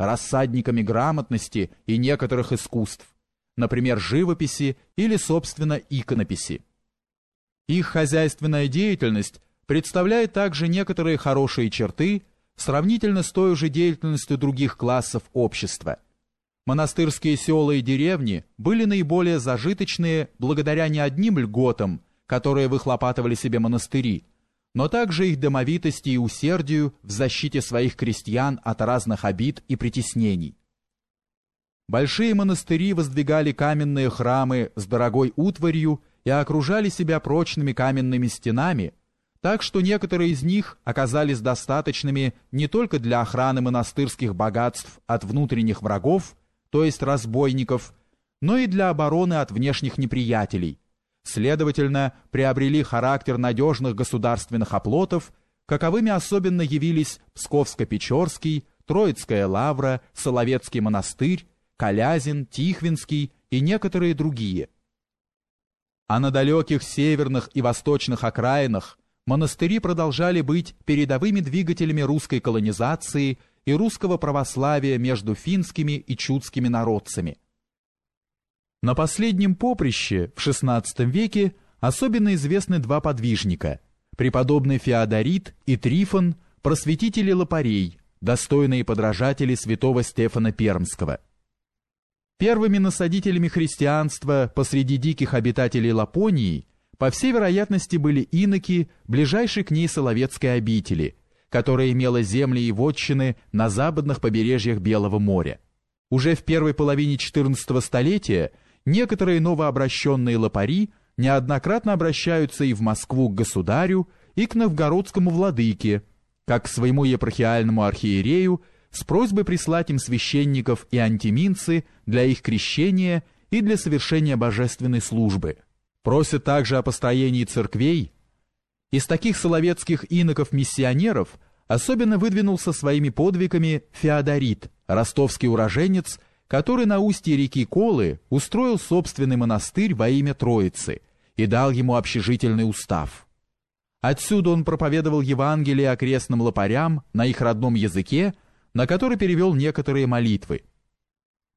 рассадниками грамотности и некоторых искусств, например, живописи или, собственно, иконописи. Их хозяйственная деятельность представляет также некоторые хорошие черты сравнительно с той же деятельностью других классов общества. Монастырские села и деревни были наиболее зажиточные благодаря не одним льготам, которые выхлопатывали себе монастыри, но также их домовитости и усердию в защите своих крестьян от разных обид и притеснений. Большие монастыри воздвигали каменные храмы с дорогой утварью и окружали себя прочными каменными стенами, так что некоторые из них оказались достаточными не только для охраны монастырских богатств от внутренних врагов, то есть разбойников, но и для обороны от внешних неприятелей, следовательно, приобрели характер надежных государственных оплотов, каковыми особенно явились Псковско-Печорский, Троицкая лавра, Соловецкий монастырь, Калязин, Тихвинский и некоторые другие. А на далеких северных и восточных окраинах монастыри продолжали быть передовыми двигателями русской колонизации и русского православия между финскими и чудскими народцами – на последнем поприще в XVI веке особенно известны два подвижника – преподобный Феодорит и Трифон, просветители лопарей, достойные подражатели святого Стефана Пермского. Первыми насадителями христианства посреди диких обитателей Лапонии по всей вероятности были иноки, ближайшей к ней Соловецкой обители, которая имела земли и вотчины на западных побережьях Белого моря. Уже в первой половине XIV столетия – некоторые новообращенные лопари неоднократно обращаются и в Москву к государю, и к новгородскому владыке, как к своему епархиальному архиерею, с просьбой прислать им священников и антиминцы для их крещения и для совершения божественной службы. Просят также о построении церквей. Из таких соловецких иноков-миссионеров особенно выдвинулся своими подвигами Феодорит, ростовский уроженец, который на устье реки Колы устроил собственный монастырь во имя Троицы и дал ему общежительный устав. Отсюда он проповедовал Евангелие окрестным лопарям на их родном языке, на который перевел некоторые молитвы.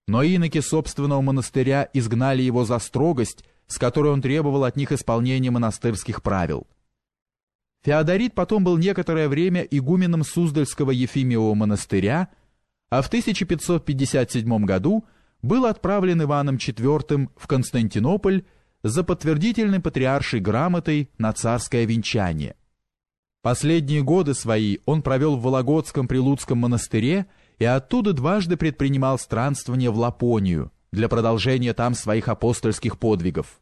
Но иноки собственного монастыря изгнали его за строгость, с которой он требовал от них исполнения монастырских правил. Феодорит потом был некоторое время игуменом Суздальского Ефимиевого монастыря, а в 1557 году был отправлен Иваном IV в Константинополь за подтвердительной патриаршей грамотой на царское венчание. Последние годы свои он провел в Вологодском Прилуцком монастыре и оттуда дважды предпринимал странствование в Лапонию для продолжения там своих апостольских подвигов.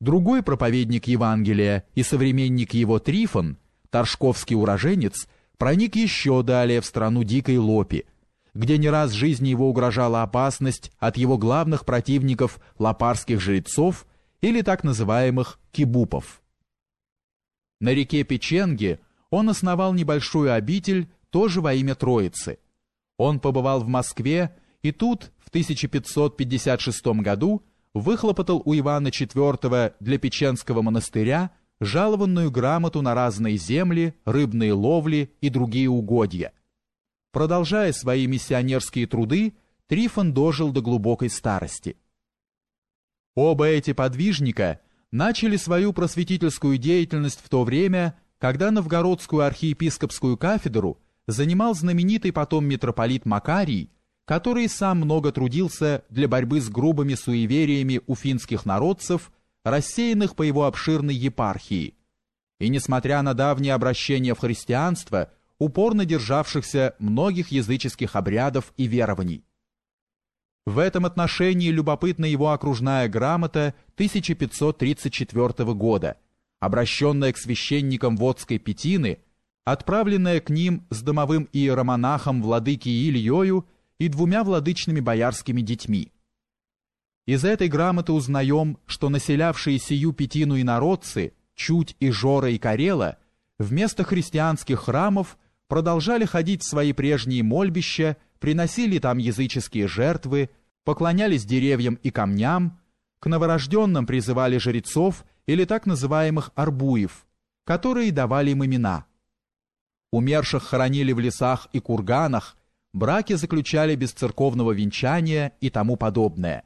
Другой проповедник Евангелия и современник его Трифон, торжковский уроженец, проник еще далее в страну Дикой Лопи, где не раз жизни его угрожала опасность от его главных противников лапарских жрецов или так называемых кибупов. На реке Печенге он основал небольшую обитель тоже во имя Троицы. Он побывал в Москве и тут в 1556 году выхлопотал у Ивана IV для Печенского монастыря жалованную грамоту на разные земли, рыбные ловли и другие угодья, Продолжая свои миссионерские труды, Трифон дожил до глубокой старости. Оба эти подвижника начали свою просветительскую деятельность в то время, когда новгородскую архиепископскую кафедру занимал знаменитый потом митрополит Макарий, который сам много трудился для борьбы с грубыми суевериями уфинских народцев, рассеянных по его обширной епархии. И несмотря на давнее обращение в христианство, упорно державшихся многих языческих обрядов и верований. В этом отношении любопытна его окружная грамота 1534 года, обращенная к священникам Водской Петины, отправленная к ним с домовым иеромонахом владыки Ильёю и двумя владычными боярскими детьми. Из этой грамоты узнаем, что населявшие сию Петину инородцы, Чуть и Жора и Карела, вместо христианских храмов – продолжали ходить в свои прежние мольбища, приносили там языческие жертвы, поклонялись деревьям и камням, к новорожденным призывали жрецов или так называемых арбуев, которые давали им имена. Умерших хоронили в лесах и курганах, браки заключали без церковного венчания и тому подобное –